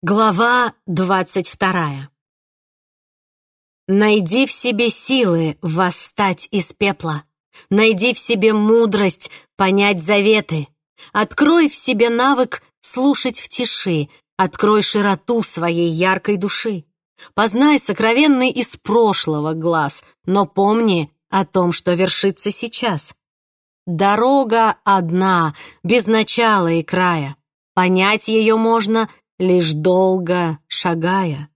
Глава двадцать вторая. Найди в себе силы восстать из пепла. Найди в себе мудрость понять заветы. Открой в себе навык слушать в тиши. Открой широту своей яркой души. Познай сокровенный из прошлого глаз, но помни о том, что вершится сейчас. Дорога одна, без начала и края. Понять ее можно — лишь долго шагая.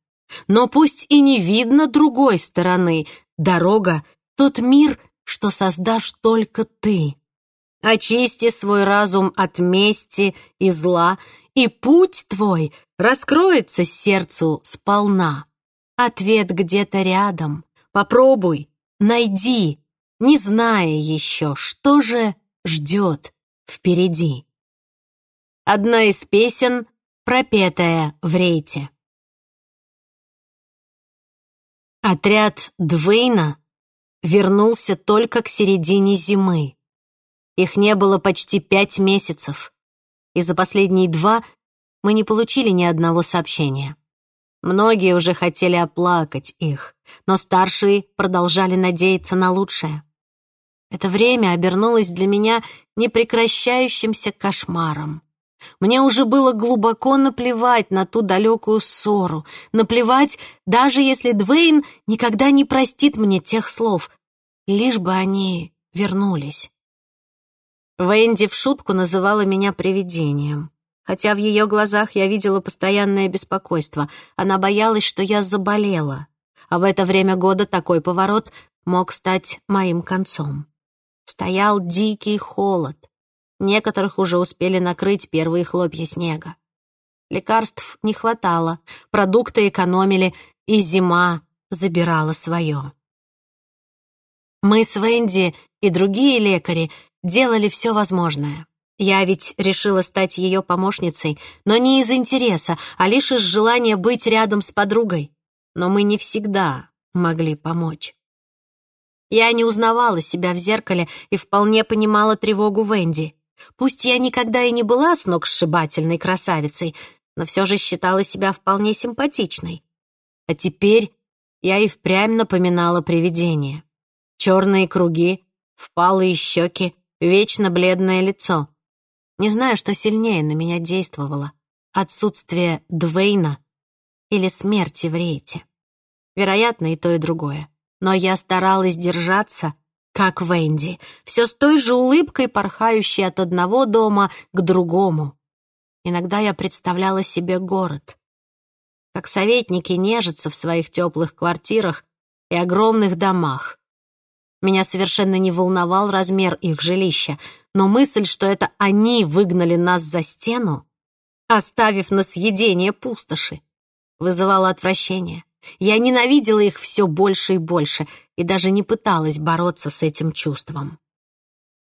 Но пусть и не видно другой стороны, дорога — тот мир, что создашь только ты. Очисти свой разум от мести и зла, и путь твой раскроется сердцу сполна. Ответ где-то рядом. Попробуй, найди, не зная еще, что же ждет впереди. Одна из песен пропетая в рейте. Отряд Двейна вернулся только к середине зимы. Их не было почти пять месяцев, и за последние два мы не получили ни одного сообщения. Многие уже хотели оплакать их, но старшие продолжали надеяться на лучшее. Это время обернулось для меня непрекращающимся кошмаром. Мне уже было глубоко наплевать на ту далекую ссору, наплевать, даже если Двейн никогда не простит мне тех слов, лишь бы они вернулись. Венди в шутку называла меня привидением. Хотя в ее глазах я видела постоянное беспокойство. Она боялась, что я заболела. А в это время года такой поворот мог стать моим концом. Стоял дикий холод. Некоторых уже успели накрыть первые хлопья снега. Лекарств не хватало, продукты экономили, и зима забирала свое. Мы с Венди и другие лекари делали все возможное. Я ведь решила стать ее помощницей, но не из интереса, а лишь из желания быть рядом с подругой. Но мы не всегда могли помочь. Я не узнавала себя в зеркале и вполне понимала тревогу Венди. Пусть я никогда и не была сногсшибательной красавицей, но все же считала себя вполне симпатичной. А теперь я и впрямь напоминала привидение. Черные круги, впалые щеки, вечно бледное лицо. Не знаю, что сильнее на меня действовало. Отсутствие Двейна или смерти в рейте. Вероятно, и то, и другое. Но я старалась держаться как Венди, все с той же улыбкой, порхающей от одного дома к другому. Иногда я представляла себе город. Как советники нежатся в своих теплых квартирах и огромных домах. Меня совершенно не волновал размер их жилища, но мысль, что это они выгнали нас за стену, оставив на съедение пустоши, вызывала отвращение. Я ненавидела их все больше и больше и даже не пыталась бороться с этим чувством.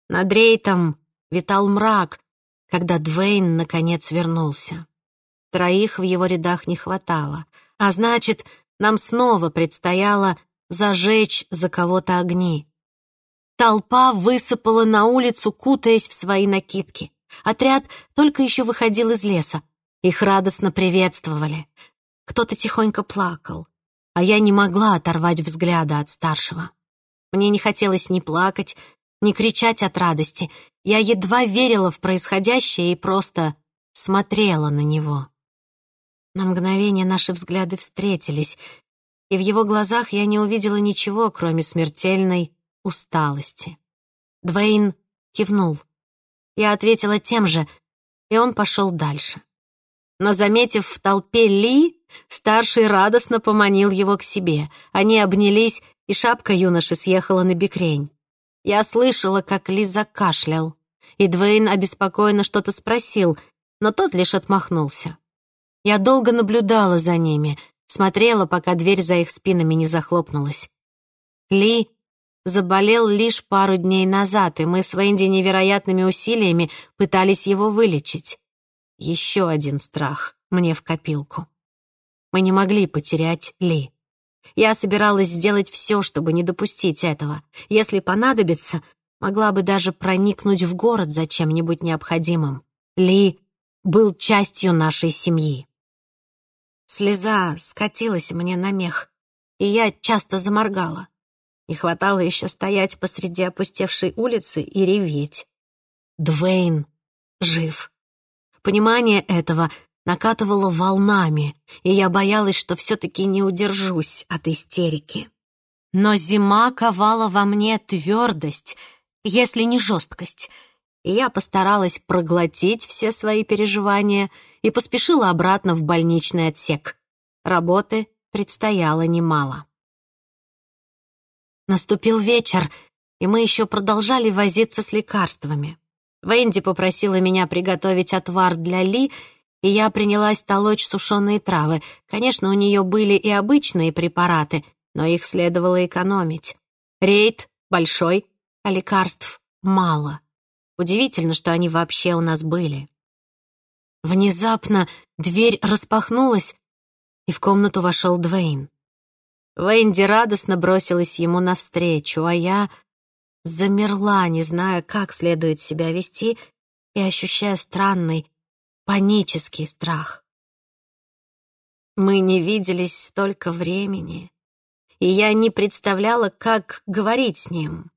Над Рейтом витал мрак, когда Двейн наконец вернулся. Троих в его рядах не хватало, а значит, нам снова предстояло зажечь за кого-то огни. Толпа высыпала на улицу, кутаясь в свои накидки. Отряд только еще выходил из леса. Их радостно приветствовали. Кто-то тихонько плакал, а я не могла оторвать взгляда от старшего. Мне не хотелось ни плакать, ни кричать от радости. Я едва верила в происходящее и просто смотрела на него. На мгновение наши взгляды встретились, и в его глазах я не увидела ничего, кроме смертельной усталости. Двейн кивнул. Я ответила тем же, и он пошел дальше. Но, заметив в толпе Ли, Старший радостно поманил его к себе. Они обнялись, и шапка юноши съехала на бекрень. Я слышала, как Лиза кашлял, и Двейн обеспокоенно что-то спросил, но тот лишь отмахнулся. Я долго наблюдала за ними, смотрела, пока дверь за их спинами не захлопнулась. Ли заболел лишь пару дней назад, и мы с Венди невероятными усилиями пытались его вылечить. Еще один страх мне в копилку. Мы не могли потерять Ли. Я собиралась сделать все, чтобы не допустить этого. Если понадобится, могла бы даже проникнуть в город за чем-нибудь необходимым. Ли был частью нашей семьи. Слеза скатилась мне на мех, и я часто заморгала. Не хватало еще стоять посреди опустевшей улицы и реветь. Двейн жив. Понимание этого накатывало волнами, и я боялась, что все-таки не удержусь от истерики. Но зима ковала во мне твердость, если не жесткость, и я постаралась проглотить все свои переживания и поспешила обратно в больничный отсек. Работы предстояло немало. Наступил вечер, и мы еще продолжали возиться с лекарствами. Венди попросила меня приготовить отвар для Ли, и я принялась толочь сушеные травы. Конечно, у нее были и обычные препараты, но их следовало экономить. Рейд большой, а лекарств мало. Удивительно, что они вообще у нас были. Внезапно дверь распахнулась, и в комнату вошел Двейн. Венди радостно бросилась ему навстречу, а я замерла, не зная, как следует себя вести, и ощущая странный, панический страх. Мы не виделись столько времени, и я не представляла, как говорить с ним.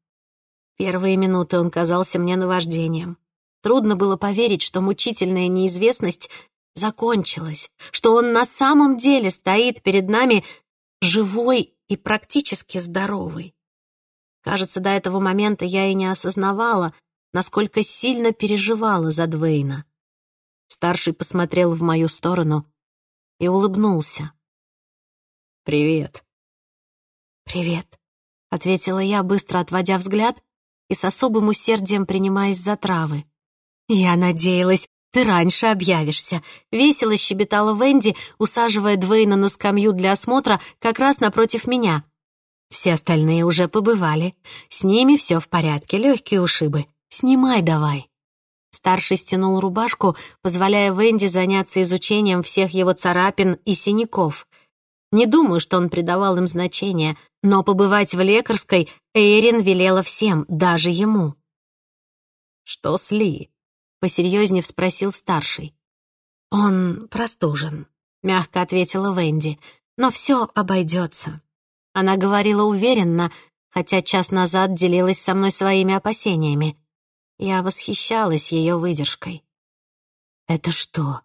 Первые минуты он казался мне наваждением. Трудно было поверить, что мучительная неизвестность закончилась, что он на самом деле стоит перед нами живой и практически здоровый. Кажется, до этого момента я и не осознавала, насколько сильно переживала за Двейна. Старший посмотрел в мою сторону и улыбнулся. «Привет». «Привет», — ответила я, быстро отводя взгляд и с особым усердием принимаясь за травы. «Я надеялась, ты раньше объявишься», — весело щебетала Венди, усаживая Двейна на скамью для осмотра как раз напротив меня. Все остальные уже побывали. С ними все в порядке, легкие ушибы. Снимай давай. Старший стянул рубашку, позволяя Венди заняться изучением всех его царапин и синяков. Не думаю, что он придавал им значение, но побывать в лекарской Эйрин велела всем, даже ему. «Что с Ли?» — посерьезнее спросил старший. «Он простужен», — мягко ответила Венди, «но все обойдется». Она говорила уверенно, хотя час назад делилась со мной своими опасениями. Я восхищалась ее выдержкой. «Это что,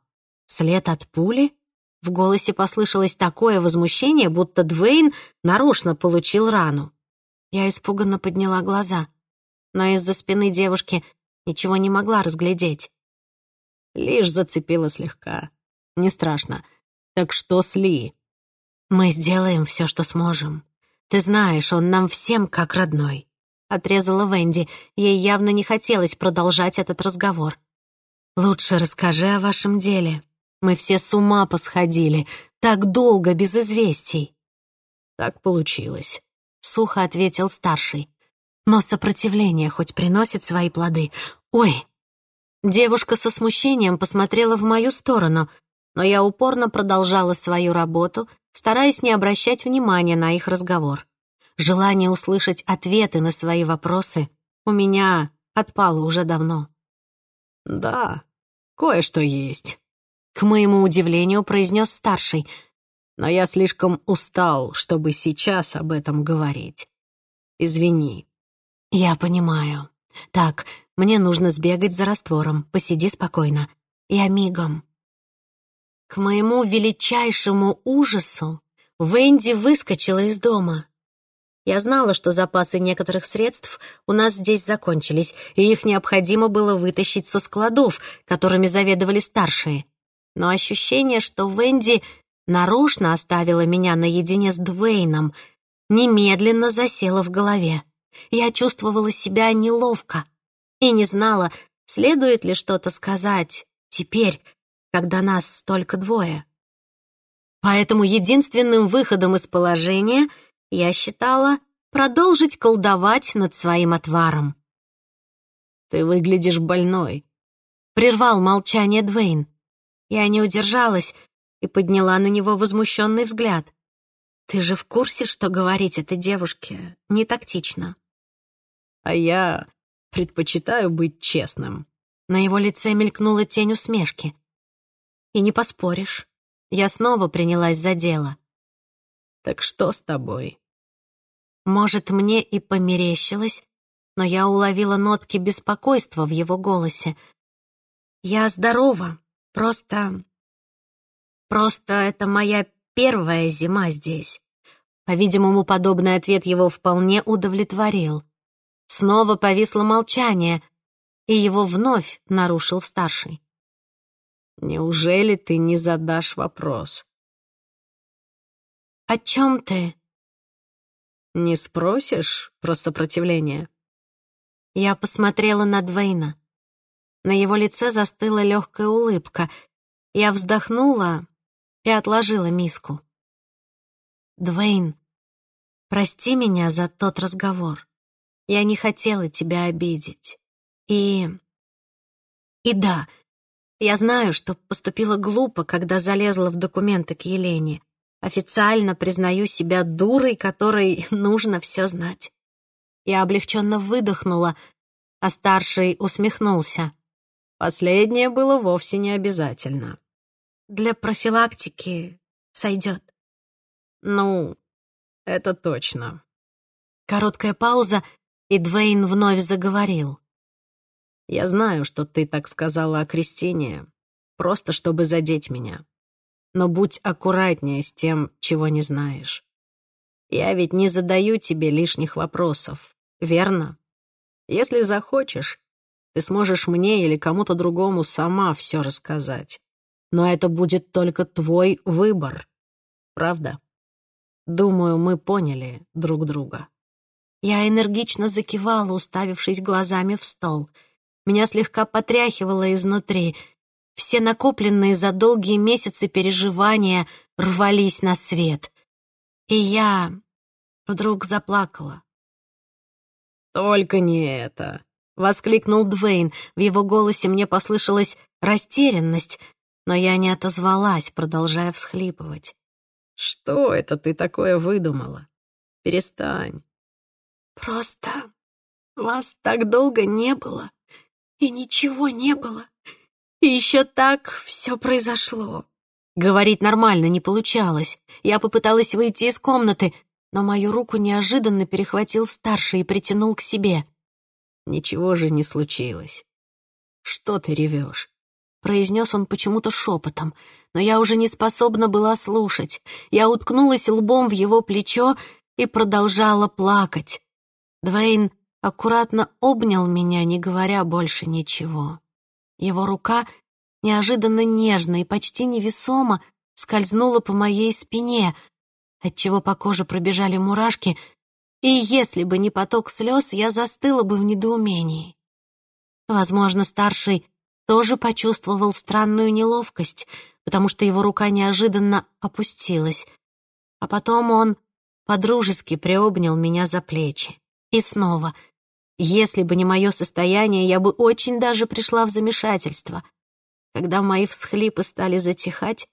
след от пули?» В голосе послышалось такое возмущение, будто Двейн нарочно получил рану. Я испуганно подняла глаза, но из-за спины девушки ничего не могла разглядеть. Лишь зацепила слегка. Не страшно. Так что с Ли? Мы сделаем все, что сможем. Ты знаешь, он нам всем как родной. Отрезала Венди. Ей явно не хотелось продолжать этот разговор. Лучше расскажи о вашем деле. Мы все с ума посходили. Так долго без известий. Так получилось. Сухо ответил старший. Но сопротивление хоть приносит свои плоды. Ой! Девушка со смущением посмотрела в мою сторону, но я упорно продолжала свою работу, стараясь не обращать внимания на их разговор. Желание услышать ответы на свои вопросы у меня отпало уже давно. «Да, кое-что есть», — к моему удивлению произнес старший, «но я слишком устал, чтобы сейчас об этом говорить. Извини». «Я понимаю. Так, мне нужно сбегать за раствором. Посиди спокойно. Я мигом». К моему величайшему ужасу Венди выскочила из дома. Я знала, что запасы некоторых средств у нас здесь закончились, и их необходимо было вытащить со складов, которыми заведовали старшие. Но ощущение, что Венди нарочно оставила меня наедине с Двейном, немедленно засело в голове. Я чувствовала себя неловко и не знала, следует ли что-то сказать теперь, когда нас только двое. Поэтому единственным выходом из положения я считала продолжить колдовать над своим отваром. «Ты выглядишь больной», — прервал молчание Двейн. Я не удержалась и подняла на него возмущенный взгляд. «Ты же в курсе, что говорить этой девушке не тактично?» «А я предпочитаю быть честным». На его лице мелькнула тень усмешки. И не поспоришь. я снова принялась за дело. «Так что с тобой?» Может, мне и померещилось, но я уловила нотки беспокойства в его голосе. «Я здорова, просто... Просто это моя первая зима здесь». По-видимому, подобный ответ его вполне удовлетворил. Снова повисло молчание, и его вновь нарушил старший. «Неужели ты не задашь вопрос?» «О чем ты?» «Не спросишь про сопротивление?» Я посмотрела на Двейна. На его лице застыла легкая улыбка. Я вздохнула и отложила миску. «Двейн, прости меня за тот разговор. Я не хотела тебя обидеть. И... И да, я знаю, что поступила глупо, когда залезла в документы к Елене. Официально признаю себя дурой, которой нужно все знать. Я облегченно выдохнула, а старший усмехнулся. Последнее было вовсе не обязательно. Для профилактики сойдет. Ну, это точно. Короткая пауза, и Двейн вновь заговорил. Я знаю, что ты так сказала о Кристине, просто чтобы задеть меня. Но будь аккуратнее с тем, чего не знаешь. Я ведь не задаю тебе лишних вопросов, верно? Если захочешь, ты сможешь мне или кому-то другому сама все рассказать. Но это будет только твой выбор. Правда? Думаю, мы поняли друг друга. Я энергично закивала, уставившись глазами в стол — меня слегка потряхивало изнутри. Все накопленные за долгие месяцы переживания рвались на свет. И я вдруг заплакала. «Только не это!» — воскликнул Двейн. В его голосе мне послышалась растерянность, но я не отозвалась, продолжая всхлипывать. «Что это ты такое выдумала? Перестань». «Просто вас так долго не было и ничего не было. И еще так все произошло. Говорить нормально не получалось. Я попыталась выйти из комнаты, но мою руку неожиданно перехватил старший и притянул к себе. «Ничего же не случилось. Что ты ревешь?» произнес он почему-то шепотом, но я уже не способна была слушать. Я уткнулась лбом в его плечо и продолжала плакать. Двейн аккуратно обнял меня, не говоря больше ничего. Его рука неожиданно нежно и почти невесомо скользнула по моей спине, отчего по коже пробежали мурашки, и если бы не поток слез, я застыла бы в недоумении. Возможно, старший тоже почувствовал странную неловкость, потому что его рука неожиданно опустилась, а потом он подружески приобнял меня за плечи. И снова — если бы не мое состояние, я бы очень даже пришла в замешательство. Когда мои всхлипы стали затихать,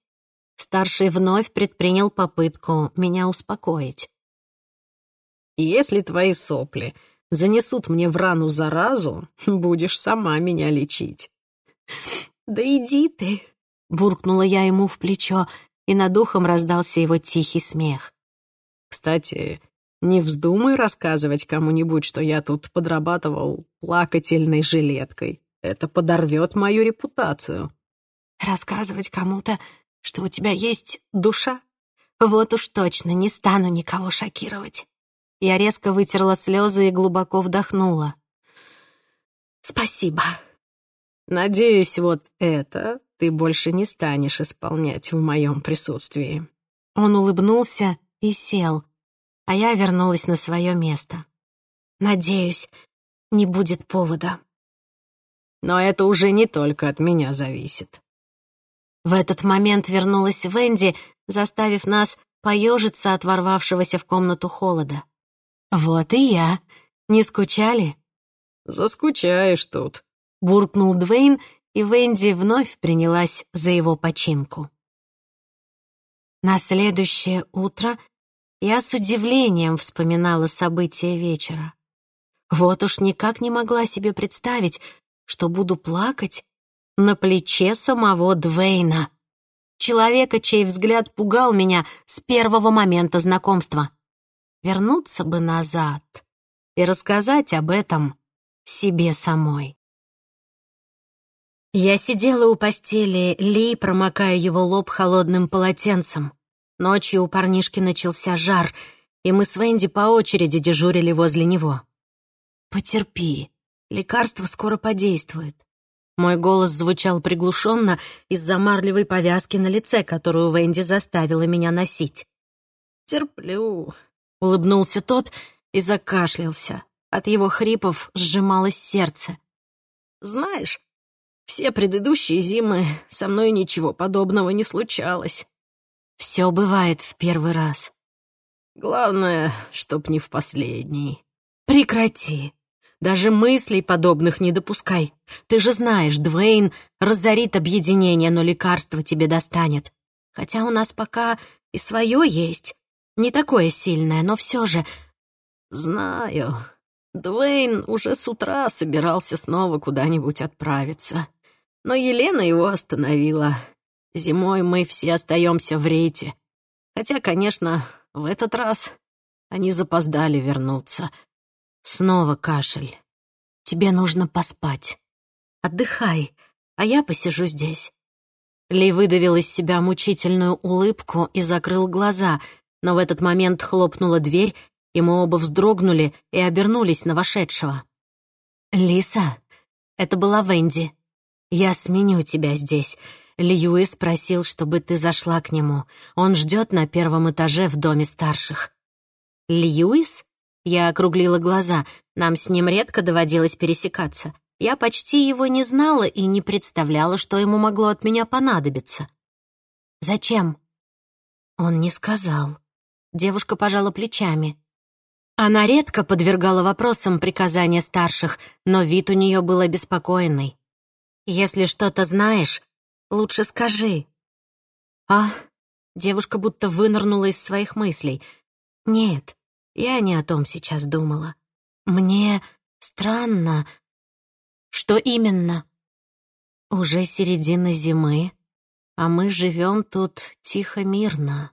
старший вновь предпринял попытку меня успокоить. «Если твои сопли занесут мне в рану заразу, будешь сама меня лечить». «Да иди ты!» — буркнула я ему в плечо, и над ухом раздался его тихий смех. «Кстати, не вздумай рассказывать кому-нибудь, что я тут подрабатывал плакательной жилеткой. Это подорвет мою репутацию. Рассказывать кому-то, что у тебя есть душа? Вот уж точно не стану никого шокировать. Я резко вытерла слезы и глубоко вдохнула. Спасибо. Надеюсь, вот это ты больше не станешь исполнять в моем присутствии. Он улыбнулся и сел, а я вернулась на свое место. Надеюсь, не будет повода. Но это уже не только от меня зависит. В этот момент вернулась Венди, заставив нас поежиться от ворвавшегося в комнату холода. «Вот и я. Не скучали?» «Заскучаешь тут», — буркнул Двейн, и Венди вновь принялась за его починку. На следующее утро я с удивлением вспоминала события вечера. Вот уж никак не могла себе представить, что буду плакать на плече самого Двейна. человека, чей взгляд пугал меня с первого момента знакомства. Вернуться бы назад и рассказать об этом себе самой. Я сидела у постели Ли, промокая его лоб холодным полотенцем. Ночью у парнишки начался жар, и мы с Венди по очереди дежурили возле него. «Потерпи, лекарство скоро подействует». Мой голос звучал приглушенно из-за марлевой повязки на лице, которую Венди заставила меня носить. «Терплю», — улыбнулся тот и закашлялся. От его хрипов сжималось сердце. «Знаешь, все предыдущие зимы со мной ничего подобного не случалось. Все бывает в первый раз. Главное, чтоб не в последний. Прекрати. Даже мыслей подобных не допускай. Ты же знаешь, Двейн разорит объединение, но лекарство тебе достанет. Хотя у нас пока и свое есть. Не такое сильное, но все же... Знаю. Двейн уже с утра собирался снова куда-нибудь отправиться. Но Елена его остановила. Зимой мы все остаемся в рейте. Хотя, конечно, в этот раз они запоздали вернуться. Снова кашель. Тебе нужно поспать. Отдыхай, а я посижу здесь. Ли выдавил из себя мучительную улыбку и закрыл глаза, но в этот момент хлопнула дверь, и мы оба вздрогнули и обернулись на вошедшего. «Лиса, это была Венди. «Я сменю тебя здесь. Льюис просил, чтобы ты зашла к нему. Он ждет на первом этаже в доме старших». «Льюис?» Я округлила глаза. Нам с ним редко доводилось пересекаться. Я почти его не знала и не представляла, что ему могло от меня понадобиться. «Зачем?» Он не сказал. Девушка пожала плечами. Она редко подвергала вопросам приказания старших, но вид у нее был обеспокоенный. Если что-то знаешь, лучше скажи». «А?» Девушка будто вынырнула из своих мыслей. «Нет, я не о том сейчас думала. Мне странно...» «Что именно?» «Уже середина зимы, а мы живем тут тихо-мирно».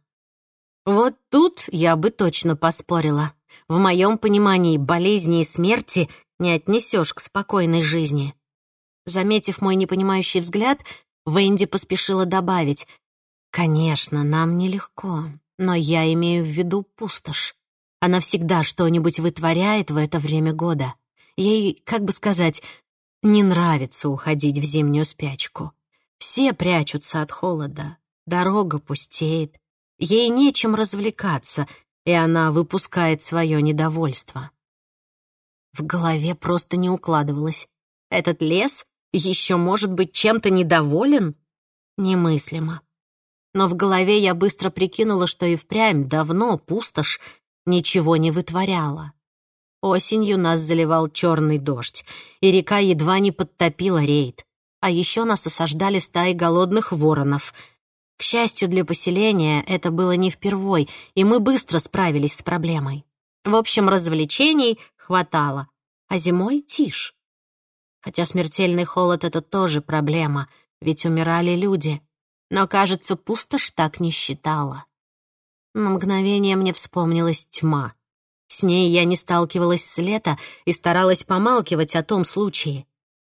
Вот тут я бы точно поспорила. В моем понимании болезни и смерти не отнесешь к спокойной жизни. Заметив мой непонимающий взгляд, Венди поспешила добавить. «Конечно, нам нелегко, но я имею в виду пустошь. Она всегда что-нибудь вытворяет в это время года. Ей, как бы сказать, не нравится уходить в зимнюю спячку. Все прячутся от холода, дорога пустеет, ей нечем развлекаться, и она выпускает свое недовольство». В голове просто не укладывалось. Этот лес еще может быть чем-то недоволен? Немыслимо. Но в голове я быстро прикинула, что и впрямь давно пустошь ничего не вытворяла. Осенью нас заливал черный дождь, и река едва не подтопила рейд. А еще нас осаждали стаи голодных воронов. К счастью для поселения, это было не впервой, и мы быстро справились с проблемой. В общем, развлечений хватало, а зимой — тишь. Хотя смертельный холод — это тоже проблема, ведь умирали люди. Но, кажется, пустошь так не считала. На мгновение мне вспомнилась тьма. С ней я не сталкивалась с лета и старалась помалкивать о том случае.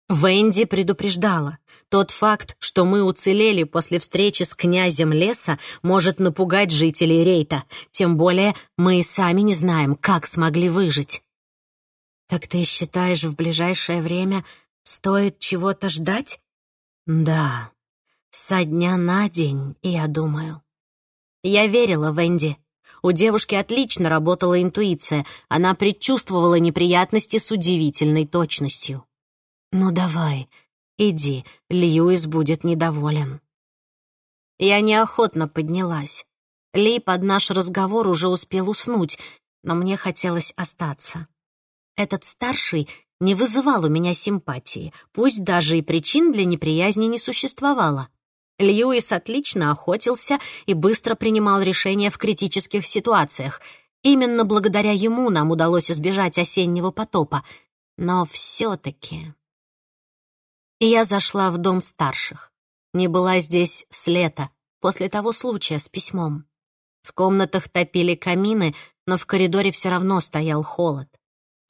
Венди предупреждала. Тот факт, что мы уцелели после встречи с князем леса, может напугать жителей Рейта. Тем более мы и сами не знаем, как смогли выжить. «Так ты считаешь, в ближайшее время стоит чего-то ждать?» «Да, со дня на день, я думаю». Я верила Венди. У девушки отлично работала интуиция, она предчувствовала неприятности с удивительной точностью. «Ну давай, иди, Льюис будет недоволен». Я неохотно поднялась. Ли под наш разговор уже успел уснуть, но мне хотелось остаться. Этот старший не вызывал у меня симпатии, пусть даже и причин для неприязни не существовало. Льюис отлично охотился и быстро принимал решения в критических ситуациях. Именно благодаря ему нам удалось избежать осеннего потопа. Но все-таки... И я зашла в дом старших. Не была здесь с лета, после того случая с письмом. В комнатах топили камины, но в коридоре все равно стоял холод.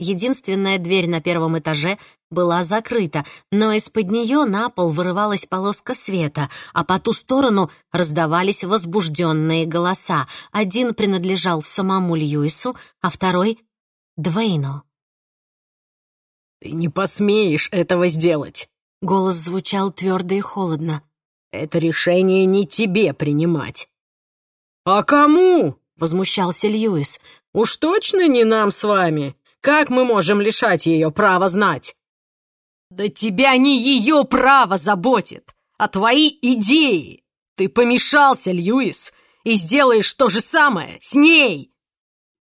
Единственная дверь на первом этаже была закрыта, но из-под нее на пол вырывалась полоска света, а по ту сторону раздавались возбужденные голоса. Один принадлежал самому Льюису, а второй — Двейну. «Ты не посмеешь этого сделать!» Голос звучал твердо и холодно. «Это решение не тебе принимать». «А кому?» — возмущался Льюис. «Уж точно не нам с вами!» Как мы можем лишать ее права знать?» «Да тебя не ее право заботит, а твои идеи! Ты помешался, Льюис, и сделаешь то же самое с ней!»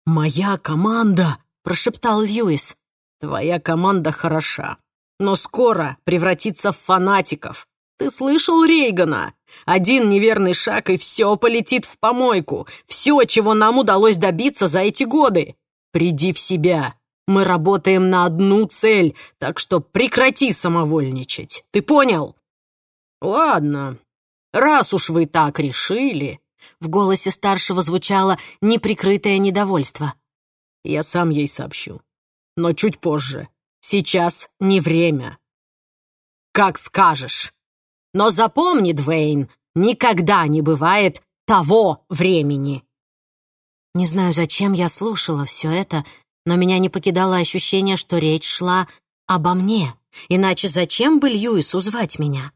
«Моя команда!» — прошептал Льюис. «Твоя команда хороша, но скоро превратится в фанатиков. Ты слышал Рейгана? Один неверный шаг, и все полетит в помойку. Все, чего нам удалось добиться за эти годы. Приди в себя. Мы работаем на одну цель, так что прекрати самовольничать. Ты понял? Ладно, раз уж вы так решили. В голосе старшего звучало неприкрытое недовольство. Я сам ей сообщу. Но чуть позже. Сейчас не время. Как скажешь. Но запомни, Двейн, никогда не бывает того времени. Не знаю, зачем я слушала все это, но меня не покидало ощущение, что речь шла обо мне. Иначе зачем бы Льюису звать меня?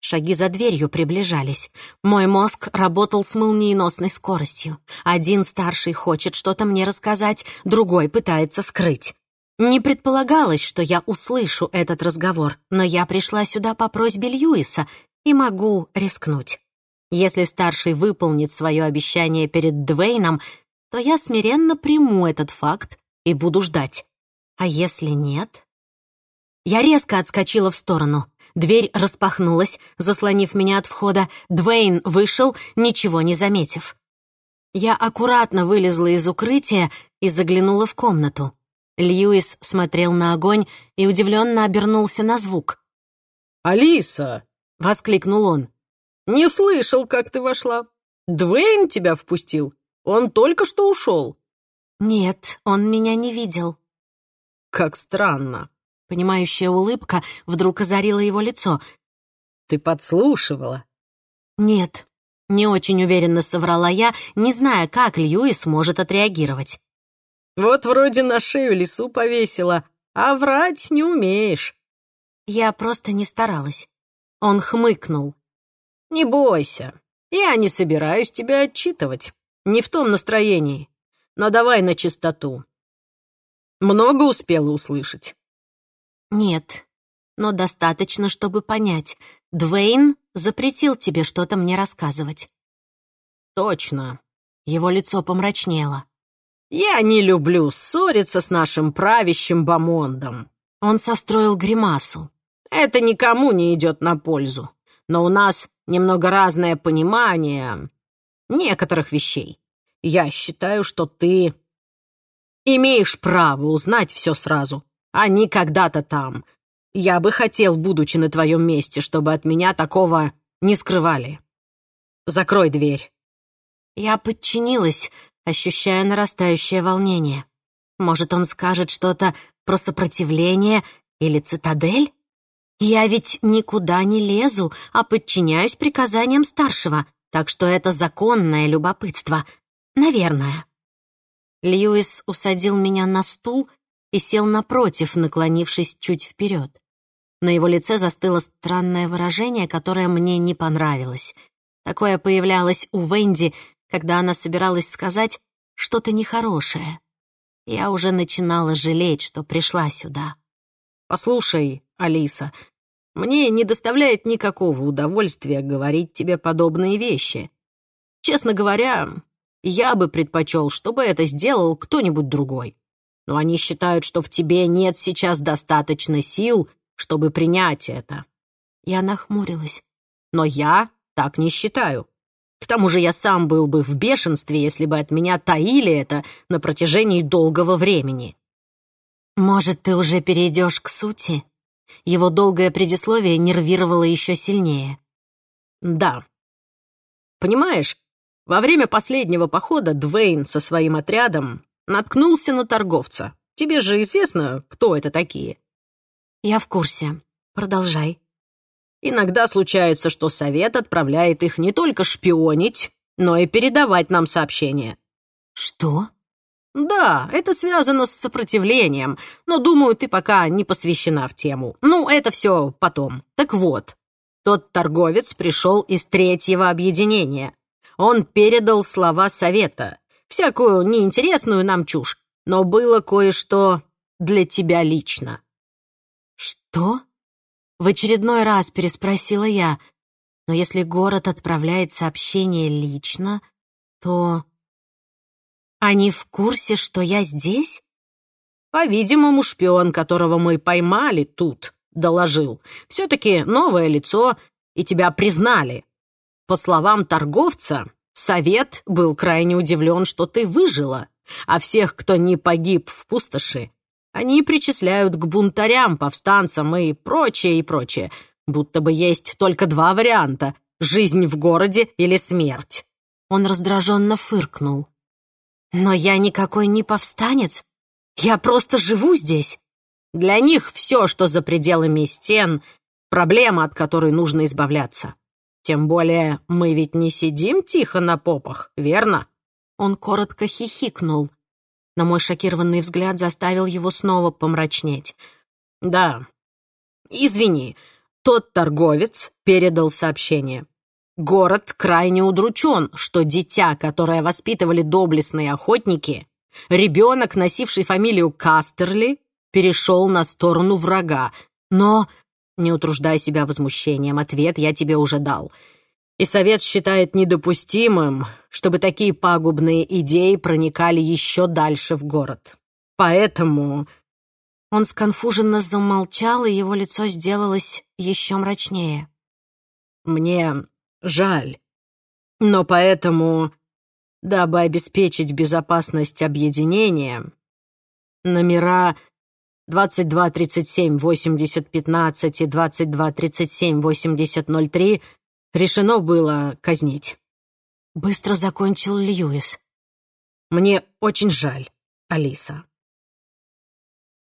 Шаги за дверью приближались. Мой мозг работал с молниеносной скоростью. Один старший хочет что-то мне рассказать, другой пытается скрыть. Не предполагалось, что я услышу этот разговор, но я пришла сюда по просьбе Льюиса и могу рискнуть. Если старший выполнит свое обещание перед Двейном, то я смиренно приму этот факт и буду ждать. А если нет? Я резко отскочила в сторону. Дверь распахнулась, заслонив меня от входа. Двейн вышел, ничего не заметив. Я аккуратно вылезла из укрытия и заглянула в комнату. Льюис смотрел на огонь и удивленно обернулся на звук. «Алиса!» — воскликнул он. «Не слышал, как ты вошла. Двейн тебя впустил. Он только что ушел». «Нет, он меня не видел». «Как странно». Понимающая улыбка вдруг озарила его лицо. «Ты подслушивала?» «Нет», — не очень уверенно соврала я, не зная, как Льюис может отреагировать. «Вот вроде на шею лису повесила, а врать не умеешь». Я просто не старалась. Он хмыкнул. «Не бойся, я не собираюсь тебя отчитывать. Не в том настроении но давай на чистоту. Много успела услышать? Нет, но достаточно, чтобы понять. Двейн запретил тебе что-то мне рассказывать. Точно. Его лицо помрачнело. Я не люблю ссориться с нашим правящим Бамондом. Он состроил гримасу. Это никому не идет на пользу. Но у нас немного разное понимание некоторых вещей. Я считаю, что ты имеешь право узнать все сразу, а не когда-то там. Я бы хотел, будучи на твоем месте, чтобы от меня такого не скрывали. Закрой дверь». Я подчинилась, ощущая нарастающее волнение. Может, он скажет что-то про сопротивление или цитадель? Я ведь никуда не лезу, а подчиняюсь приказаниям старшего, так что это законное любопытство — Наверное. Льюис усадил меня на стул и сел напротив, наклонившись чуть вперед. На его лице застыло странное выражение, которое мне не понравилось. Такое появлялось у Венди, когда она собиралась сказать что-то нехорошее. Я уже начинала жалеть, что пришла сюда. «Послушай, Алиса, мне не доставляет никакого удовольствия говорить тебе подобные вещи. Честно говоря, я бы предпочел, чтобы это сделал кто-нибудь другой. Но они считают, что в тебе нет сейчас достаточно сил, чтобы принять это. Я нахмурилась. Но я так не считаю. К тому же я сам был бы в бешенстве, если бы от меня таили это на протяжении долгого времени. Может, ты уже перейдешь к сути? Его долгое предисловие нервировало еще сильнее. Да. Понимаешь, во время последнего похода Двейн со своим отрядом наткнулся на торговца. Тебе же известно, кто это такие?» «Я в курсе. Продолжай». «Иногда случается, что совет отправляет их не только шпионить, но и передавать нам сообщения». «Что?» «Да, это связано с сопротивлением, но, думаю, ты пока не посвящена в тему. Ну, это все потом. Так вот, тот торговец пришел из третьего объединения. Он передал слова совета, всякую неинтересную нам чушь, но было кое-что для тебя лично». «Что?» — в очередной раз переспросила я. «Но если город отправляет сообщение лично, то...» Они в курсе, что я здесь? По-видимому, шпион, которого мы поймали тут, доложил. Все-таки новое лицо, и тебя признали. По словам торговца, совет был крайне удивлен, что ты выжила, а всех, кто не погиб в пустоши, они причисляют к бунтарям, повстанцам и прочее, и прочее, будто бы есть только два варианта — жизнь в городе или смерть. Он раздраженно фыркнул. Но я никакой не повстанец. Я просто живу здесь. Для них все, что за пределами стен, проблема, от которой нужно избавляться. Тем более мы ведь не сидим тихо на попах, верно? Он коротко хихикнул. На мой шокированный взгляд заставил его снова помрачнеть. Да. Извини, тот торговец передал сообщение. Город крайне удручен, что дитя, которое воспитывали доблестные охотники, ребенок, носивший фамилию Кастерли, перешел на сторону врага. Но, не утруждай себя возмущением, ответ я тебе уже дал. И совет считает недопустимым, чтобы такие пагубные идеи проникали еще дальше в город. Поэтому... Он сконфуженно замолчал, и его лицо сделалось еще мрачнее. «Мне Жаль. Но поэтому, дабы обеспечить безопасность объединения, номера 2237-8015 и 2237-8003 решено было казнить. Быстро закончил Льюис. Мне очень жаль, Алиса.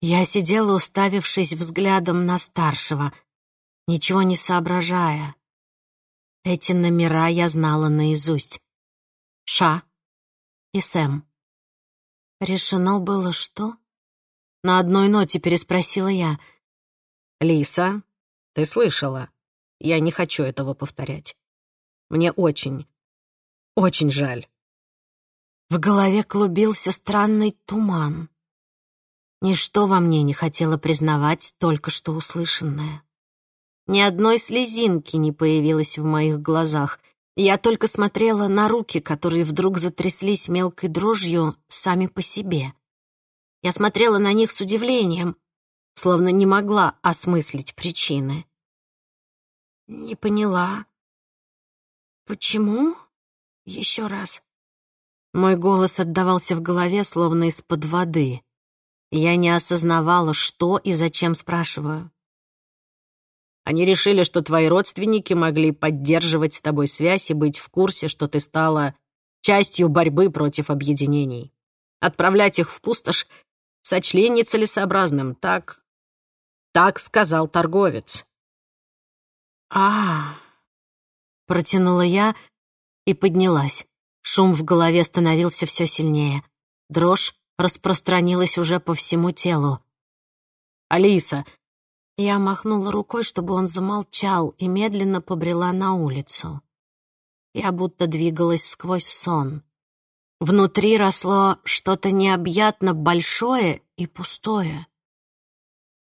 Я сидела, уставившись взглядом на старшего, ничего не соображая. Эти номера я знала наизусть. Ша и Сэм. Решено было что? На одной ноте переспросила я. «Лиса, ты слышала? Я не хочу этого повторять. Мне очень, очень жаль». В голове клубился странный туман. Ничто во мне не хотело признавать только что услышанное. Ни одной слезинки не появилось в моих глазах. Я только смотрела на руки, которые вдруг затряслись мелкой дрожью сами по себе. Я смотрела на них с удивлением, словно не могла осмыслить причины. Не поняла. Почему? Еще раз. Мой голос отдавался в голове, словно из-под воды. Я не осознавала, что и зачем спрашиваю. Они решили, что твои родственники могли поддерживать с тобой связь и быть в курсе, что ты стала частью борьбы против объединений. Отправлять их в пустошь сочли нецелесообразным, так... Так сказал торговец. а, Протянула я и поднялась. Шум в голове становился все сильнее. Дрожь распространилась уже по всему телу. «Алиса, я махнула рукой, чтобы он замолчал, и медленно побрела на улицу. Я будто двигалась сквозь сон. Внутри росло что-то необъятно большое и пустое.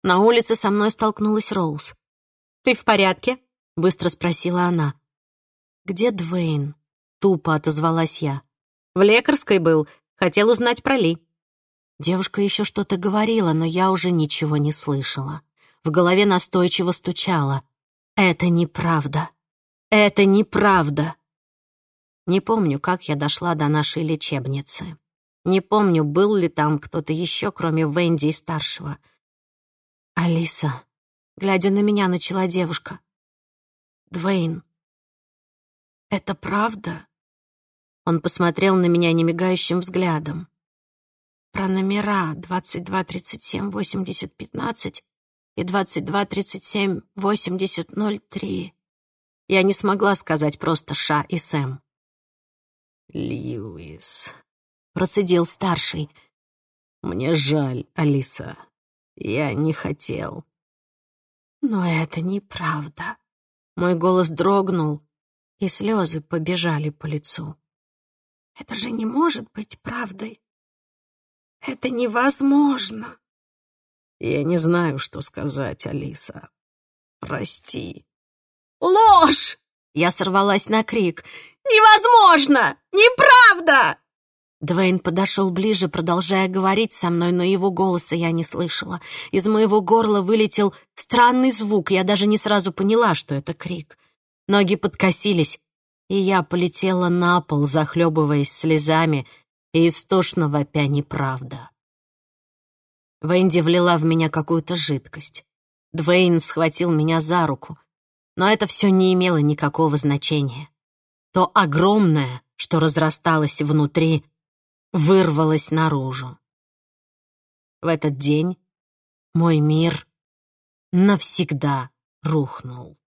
На улице со мной столкнулась Роуз. «Ты в порядке?» — быстро спросила она. «Где Двейн?» — тупо отозвалась я. «В лекарской был. Хотел узнать про Ли». Девушка еще что-то говорила, но я уже ничего не слышала в голове настойчиво стучало. «Это неправда! Это неправда!» Не помню, как я дошла до нашей лечебницы. Не помню, был ли там кто-то еще, кроме Венди и старшего. «Алиса», — глядя на меня, начала девушка. «Двейн». Это правда?» Он посмотрел на меня немигающим взглядом. «Про номера 2237-8015 и 2237-8003. Я не смогла сказать просто Ша и Сэм. «Льюис», — процедил старший. «Мне жаль, Алиса. Я не хотел». «Но это неправда». Мой голос дрогнул, и слезы побежали по лицу. «Это же не может быть правдой. Это невозможно». «Я не знаю, что сказать, Алиса. Прости». «Ложь!» — я сорвалась на крик. «Невозможно! Неправда!» Двейн подошел ближе, продолжая говорить со мной, но его голоса я не слышала. Из моего горла вылетел странный звук, я даже не сразу поняла, что это крик. Ноги подкосились, и я полетела на пол, захлебываясь слезами и истошно вопя неправда. Венди влила в меня какую-то жидкость. Двейн схватил меня за руку, но это все не имело никакого значения. То огромное, что разрасталось внутри, вырвалось наружу. В этот день мой мир навсегда рухнул.